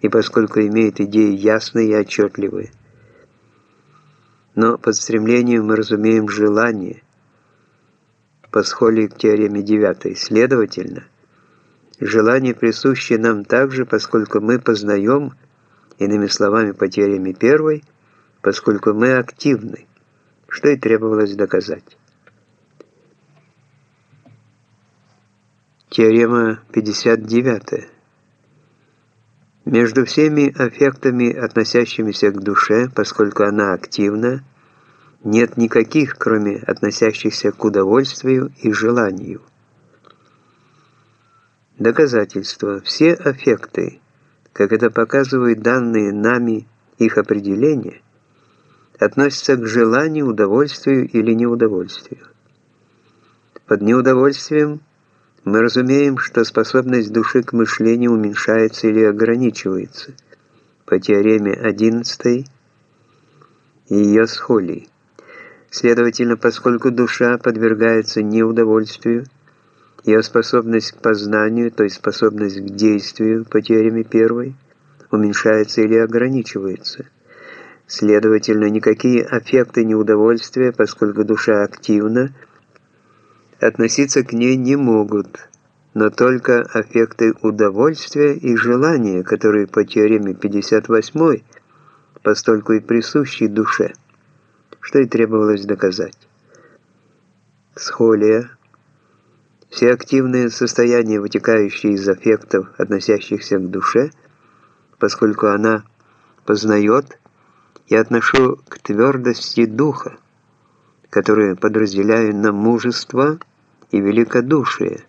и поскольку имеет идеи ясные и отчетливые. Но под стремлением мы разумеем желание, по схоле к теореме 9. Следовательно, желание присуще нам также, поскольку мы познаем, иными словами, по теореме 1, поскольку мы активны, что и требовалось доказать. Теорема 59. Между всеми аффектами, относящимися к душе, поскольку она активна, нет никаких, кроме относящихся к удовольствию и желанию. Доказательство. Все аффекты, как это показывают данные нами их определения, относятся к желанию, удовольствию или неудовольствию. Под неудовольствием – мы разумеем, что способность души к мышлению уменьшается или ограничивается по теореме 11 и ее схолии. Следовательно, поскольку душа подвергается неудовольствию, ее способность к познанию, то есть способность к действию по теореме 1, уменьшается или ограничивается. Следовательно, никакие аффекты неудовольствия, поскольку душа активна, относиться к ней не могут, но только аффекты удовольствия и желания, которые по теореме 58 постольку и присущи душе, что и требовалось доказать. Схолия. Все активные состояния, вытекающие из аффектов, относящихся к душе, поскольку она познает, я отношу к твердости духа, которые подразделяю на мужество – и великодушие.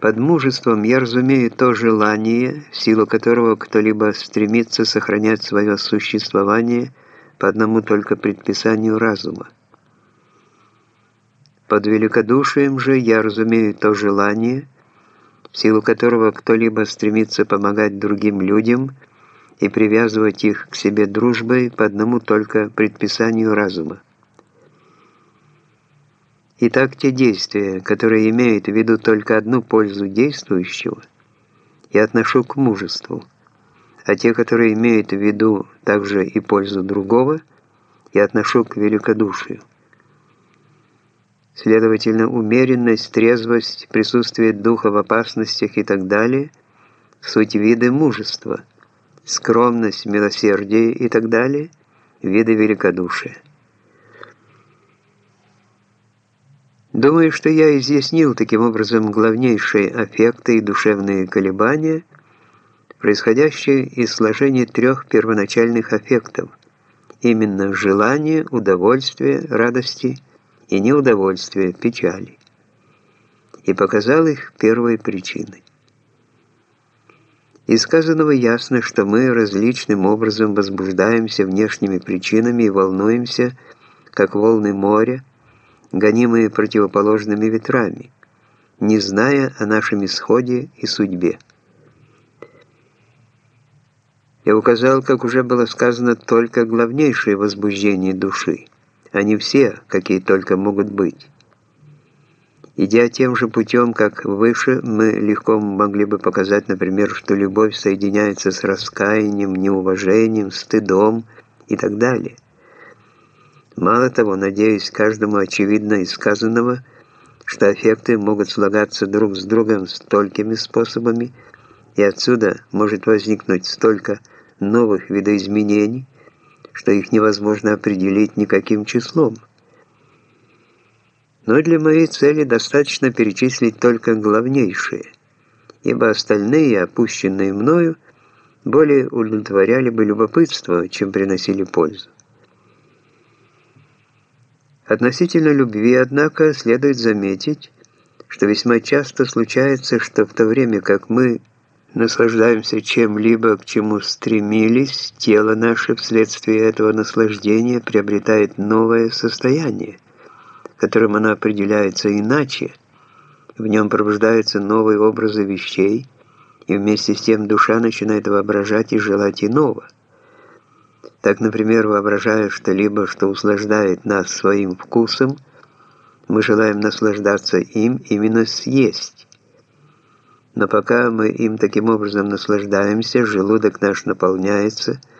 Под мужеством я разумею то желание, в силу которого кто-либо стремится сохранять свое существование по одному только предписанию разума. Под великодушием же я разумею то желание, в силу которого кто-либо стремится помогать другим людям и привязывать их к себе дружбой по одному только предписанию разума. Итак, те действия, которые имеют в виду только одну пользу действующего, я отношу к мужеству, а те, которые имеют в виду также и пользу другого, я отношу к великодушию. Следовательно, умеренность, трезвость, присутствие духа в опасностях и так далее – суть виды мужества, скромность, милосердие и так далее – виды великодушия. Думаю, что я изъяснил таким образом главнейшие аффекты и душевные колебания, происходящие из сложения трех первоначальных аффектов, именно желания, удовольствия, радости и неудовольствия, печали, и показал их первой причиной. Из сказанного ясно, что мы различным образом возбуждаемся внешними причинами и волнуемся, как волны моря, гонимые противоположными ветрами, не зная о нашем исходе и судьбе. Я указал, как уже было сказано, только главнейшие возбуждения души, а не все, какие только могут быть. Идя тем же путем, как выше, мы легко могли бы показать, например, что любовь соединяется с раскаянием, неуважением, стыдом и так далее. Мало того, надеюсь, каждому очевидно из сказанного, что аффекты могут слагаться друг с другом столькими способами, и отсюда может возникнуть столько новых видоизменений, что их невозможно определить никаким числом. Но для моей цели достаточно перечислить только главнейшие, ибо остальные, опущенные мною, более удовлетворяли бы любопытство, чем приносили пользу. Относительно любви, однако, следует заметить, что весьма часто случается, что в то время как мы наслаждаемся чем-либо, к чему стремились, тело наше вследствие этого наслаждения приобретает новое состояние, которым оно определяется иначе, в нем пробуждаются новые образы вещей, и вместе с тем душа начинает воображать и желать иного. Так, например, воображая что-либо, что услаждает нас своим вкусом, мы желаем наслаждаться им именно съесть. Но пока мы им таким образом наслаждаемся, желудок наш наполняется –